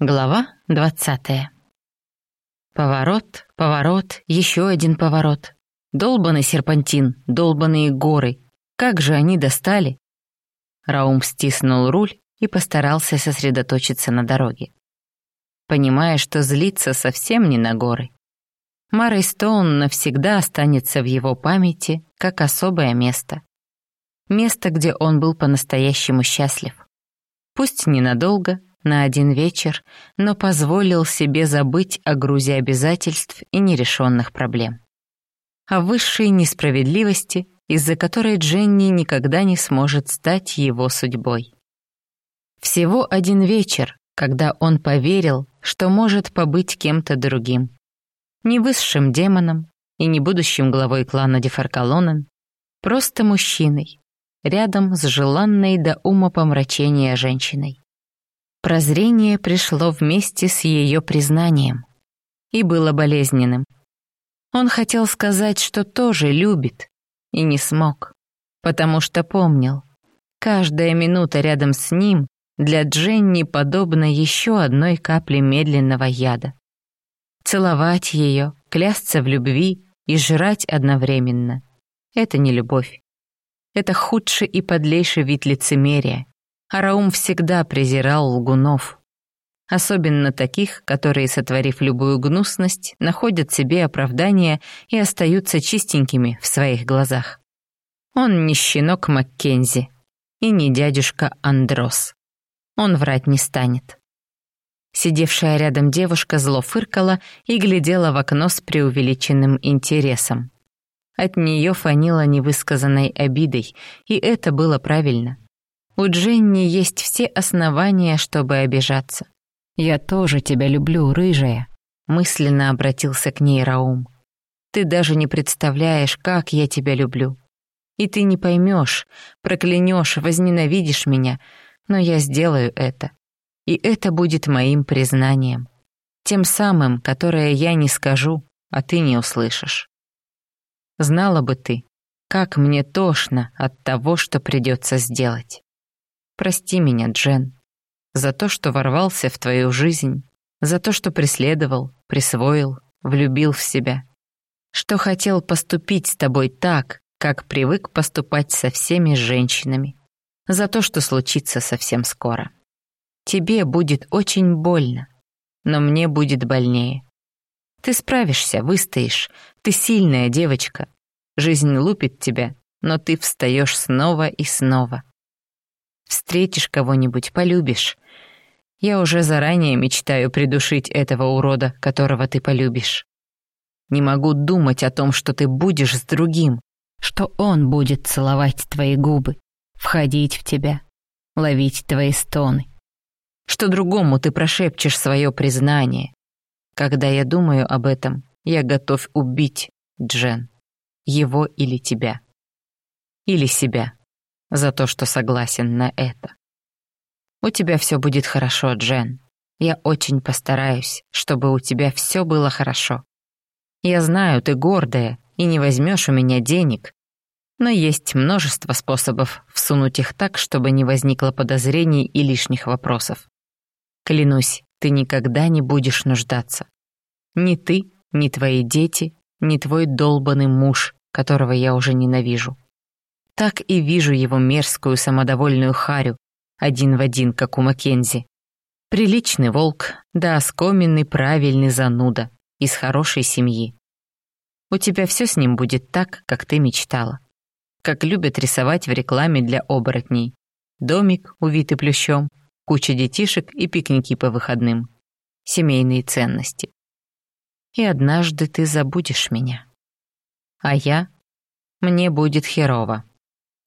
Глава двадцатая. Поворот, поворот, еще один поворот. Долбанный серпантин, долбанные горы. Как же они достали? Раум стиснул руль и постарался сосредоточиться на дороге. Понимая, что злиться совсем не на горы. Марой Стоун навсегда останется в его памяти как особое место. Место, где он был по-настоящему счастлив. Пусть ненадолго, на один вечер, но позволил себе забыть о грузе обязательств и нерешенных проблем. О высшей несправедливости, из-за которой Дженни никогда не сможет стать его судьбой. Всего один вечер, когда он поверил, что может побыть кем-то другим. Не высшим демоном и не будущим главой клана Дефаркалонен, просто мужчиной, рядом с желанной до ума помрачения женщиной. Прозрение пришло вместе с ее признанием и было болезненным. Он хотел сказать, что тоже любит, и не смог, потому что помнил, каждая минута рядом с ним для Дженни подобна еще одной капле медленного яда. Целовать ее, клясться в любви и жрать одновременно — это не любовь. Это худший и подлейший вид лицемерия, Араум всегда презирал лгунов. Особенно таких, которые, сотворив любую гнусность, находят себе оправдание и остаются чистенькими в своих глазах. Он не щенок Маккензи и не дядюшка Андрос. Он врать не станет. Сидевшая рядом девушка зло фыркала и глядела в окно с преувеличенным интересом. От нее фанило невысказанной обидой, и это было правильно. У Дженни есть все основания, чтобы обижаться. «Я тоже тебя люблю, рыжая», — мысленно обратился к ней Раум. «Ты даже не представляешь, как я тебя люблю. И ты не поймешь, проклянешь, возненавидишь меня, но я сделаю это. И это будет моим признанием. Тем самым, которое я не скажу, а ты не услышишь. Знала бы ты, как мне тошно от того, что придется сделать. Прости меня, Джен, за то, что ворвался в твою жизнь, за то, что преследовал, присвоил, влюбил в себя, что хотел поступить с тобой так, как привык поступать со всеми женщинами, за то, что случится совсем скоро. Тебе будет очень больно, но мне будет больнее. Ты справишься, выстоишь, ты сильная девочка. Жизнь лупит тебя, но ты встаешь снова и снова. Встретишь кого-нибудь, полюбишь. Я уже заранее мечтаю придушить этого урода, которого ты полюбишь. Не могу думать о том, что ты будешь с другим, что он будет целовать твои губы, входить в тебя, ловить твои стоны. Что другому ты прошепчешь свое признание. Когда я думаю об этом, я готов убить Джен, его или тебя. Или себя за то, что согласен на это. У тебя все будет хорошо, Джен. Я очень постараюсь, чтобы у тебя все было хорошо. Я знаю, ты гордая и не возьмешь у меня денег, но есть множество способов всунуть их так, чтобы не возникло подозрений и лишних вопросов. Клянусь, ты никогда не будешь нуждаться. Ни ты, ни твои дети, ни твой долбанный муж, которого я уже ненавижу так и вижу его мерзкую самодовольную харю, один в один, как у Маккензи. Приличный волк, да оскоменный правильный зануда, из хорошей семьи. У тебя все с ним будет так, как ты мечтала. Как любят рисовать в рекламе для оборотней. Домик, увитый плющом, куча детишек и пикники по выходным. Семейные ценности. И однажды ты забудешь меня. А я? Мне будет херово.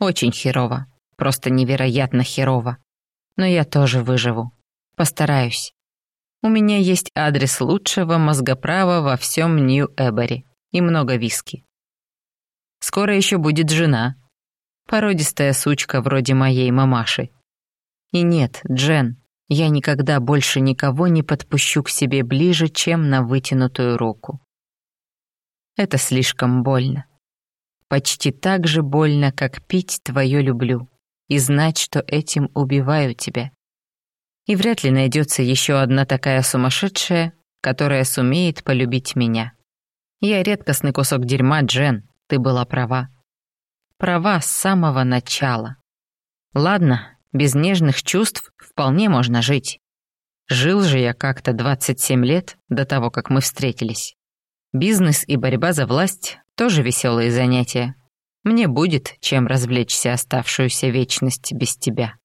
Очень херово. Просто невероятно херово. Но я тоже выживу. Постараюсь. У меня есть адрес лучшего мозгоправа во всем Нью-Эбери и много виски. Скоро еще будет жена. Породистая сучка вроде моей мамаши. И нет, Джен, я никогда больше никого не подпущу к себе ближе, чем на вытянутую руку. Это слишком больно. Почти так же больно, как пить твое люблю и знать, что этим убиваю тебя. И вряд ли найдется еще одна такая сумасшедшая, которая сумеет полюбить меня. Я редкостный кусок дерьма, Джен, ты была права. Права с самого начала. Ладно, без нежных чувств вполне можно жить. Жил же я как-то 27 лет до того, как мы встретились. Бизнес и борьба за власть — тоже веселые занятия. Мне будет чем развлечься оставшуюся вечность без тебя.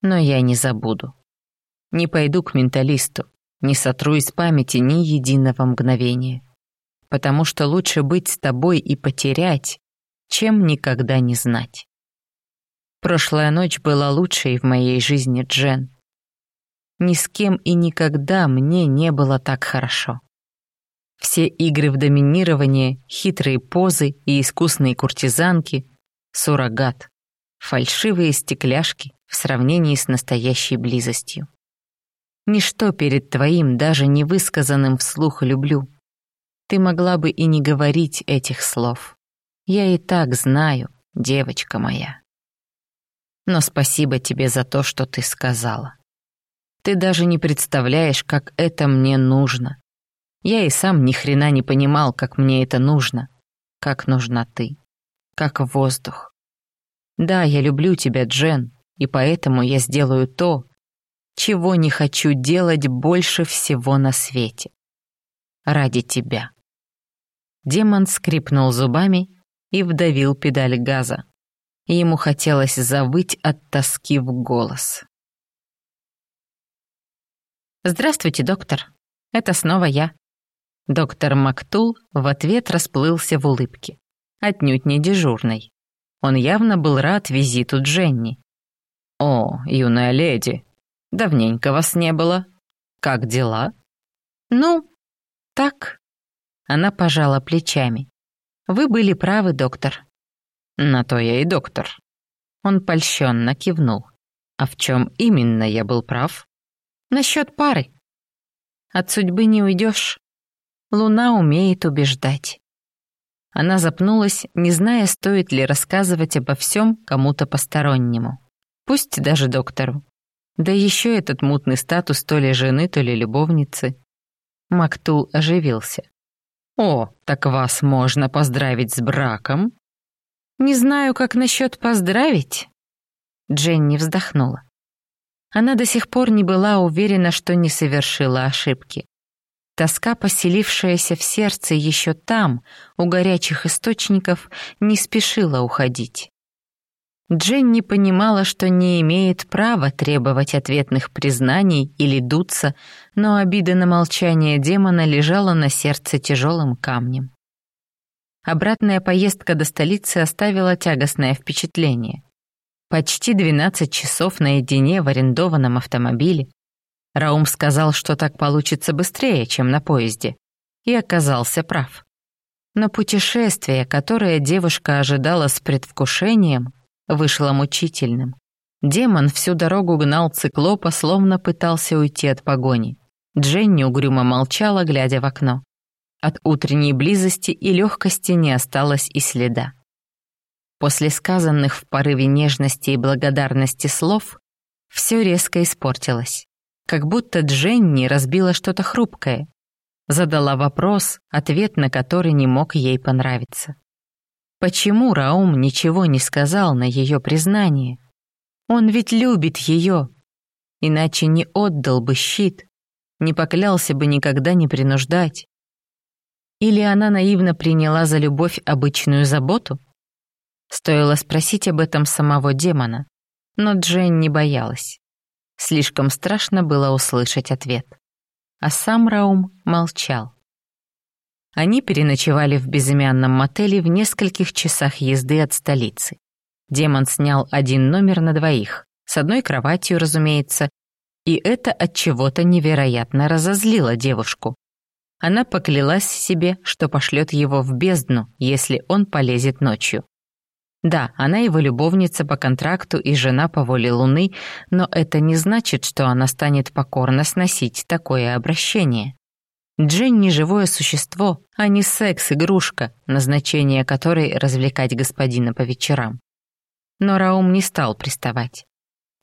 Но я не забуду. Не пойду к менталисту, не сотру из памяти ни единого мгновения. Потому что лучше быть с тобой и потерять, чем никогда не знать. Прошлая ночь была лучшей в моей жизни, Джен. Ни с кем и никогда мне не было так хорошо. Все игры в доминирование, хитрые позы и искусные куртизанки — суррогат, фальшивые стекляшки в сравнении с настоящей близостью. Ничто перед твоим даже невысказанным вслух «люблю». Ты могла бы и не говорить этих слов. Я и так знаю, девочка моя. Но спасибо тебе за то, что ты сказала. Ты даже не представляешь, как это мне нужно. Я и сам ни хрена не понимал, как мне это нужно. Как нужна ты. Как воздух. Да, я люблю тебя, Джен, и поэтому я сделаю то, чего не хочу делать больше всего на свете. Ради тебя. Демон скрипнул зубами и вдавил педаль газа. Ему хотелось завыть от тоски в голос. «Здравствуйте, доктор. Это снова я». Доктор Мактул в ответ расплылся в улыбке. Отнюдь не дежурной. Он явно был рад визиту Дженни. «О, юная леди, давненько вас не было. Как дела?» «Ну, так». Она пожала плечами. «Вы были правы, доктор». «На то я и доктор». Он польщенно кивнул. «А в чем именно я был прав?» «Насчет пары. От судьбы не уйдешь. Луна умеет убеждать. Она запнулась, не зная, стоит ли рассказывать обо всем кому-то постороннему. Пусть даже доктору. Да еще этот мутный статус то ли жены, то ли любовницы. Мактул оживился. «О, так вас можно поздравить с браком?» «Не знаю, как насчет поздравить?» Дженни вздохнула. Она до сих пор не была уверена, что не совершила ошибки. Тоска, поселившаяся в сердце еще там, у горячих источников, не спешила уходить. Дженни понимала, что не имеет права требовать ответных признаний или дуться, но обида на молчание демона лежала на сердце тяжелым камнем. Обратная поездка до столицы оставила тягостное впечатление. Почти 12 часов наедине в арендованном автомобиле, Раум сказал, что так получится быстрее, чем на поезде, и оказался прав. Но путешествие, которое девушка ожидала с предвкушением, вышло мучительным. Демон всю дорогу гнал циклопа, словно пытался уйти от погони. Дженни угрюмо молчала, глядя в окно. От утренней близости и легкости не осталось и следа. После сказанных в порыве нежности и благодарности слов все резко испортилось как будто Дженни разбила что-то хрупкое. Задала вопрос, ответ на который не мог ей понравиться. Почему Раум ничего не сказал на ее признание? Он ведь любит ее. Иначе не отдал бы щит, не поклялся бы никогда не принуждать. Или она наивно приняла за любовь обычную заботу? Стоило спросить об этом самого демона, но Джен не боялась. Слишком страшно было услышать ответ. А сам Раум молчал. Они переночевали в безымянном мотеле в нескольких часах езды от столицы. Демон снял один номер на двоих, с одной кроватью, разумеется, и это от чего-то невероятно разозлило девушку. Она поклялась себе, что пошлет его в бездну, если он полезет ночью. Да, она его любовница по контракту и жена по воле Луны, но это не значит, что она станет покорно сносить такое обращение. Дженни — живое существо, а не секс-игрушка, назначение которой — развлекать господина по вечерам. Но Раум не стал приставать.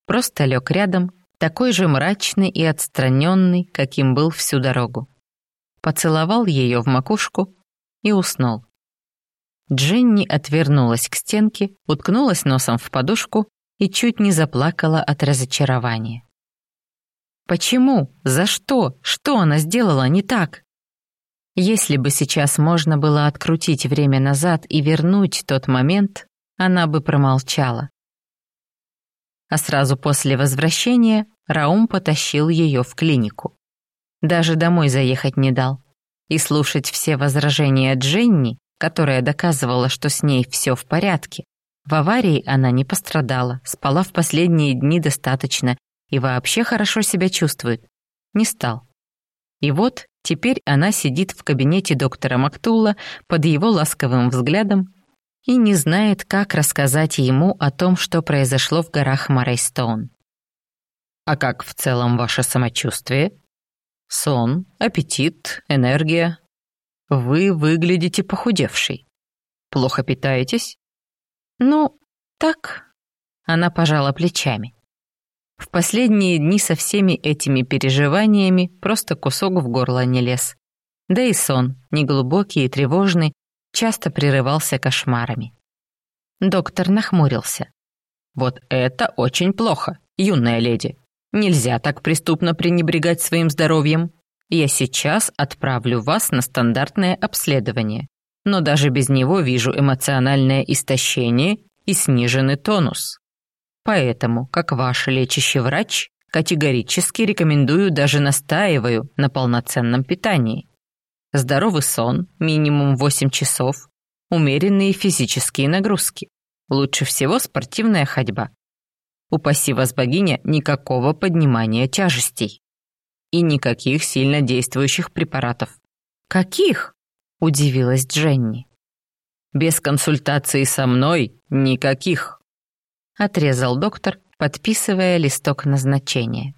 Просто лег рядом, такой же мрачный и отстраненный, каким был всю дорогу. Поцеловал ее в макушку и уснул. Дженни отвернулась к стенке, уткнулась носом в подушку и чуть не заплакала от разочарования. Почему? За что? Что она сделала не так? Если бы сейчас можно было открутить время назад и вернуть тот момент, она бы промолчала. А сразу после возвращения Раум потащил ее в клинику. Даже домой заехать не дал. И слушать все возражения Дженни, которая доказывала, что с ней все в порядке. В аварии она не пострадала, спала в последние дни достаточно и вообще хорошо себя чувствует. Не стал. И вот теперь она сидит в кабинете доктора Мактулла под его ласковым взглядом и не знает, как рассказать ему о том, что произошло в горах Морейстоун. «А как в целом ваше самочувствие?» «Сон, аппетит, энергия. Вы выглядите похудевшей. Плохо питаетесь?» «Ну, так...» Она пожала плечами. В последние дни со всеми этими переживаниями просто кусок в горло не лез. Да и сон, неглубокий и тревожный, часто прерывался кошмарами. Доктор нахмурился. «Вот это очень плохо, юная леди. Нельзя так преступно пренебрегать своим здоровьем. Я сейчас отправлю вас на стандартное обследование. Но даже без него вижу эмоциональное истощение и сниженный тонус. Поэтому, как ваш лечащий врач, категорически рекомендую, даже настаиваю на полноценном питании. Здоровый сон, минимум 8 часов, умеренные физические нагрузки. Лучше всего спортивная ходьба. Упаси вас, богиня, никакого поднимания тяжестей. И никаких сильно действующих препаратов. «Каких?» – удивилась Дженни. «Без консультации со мной никаких», – отрезал доктор, подписывая листок назначения.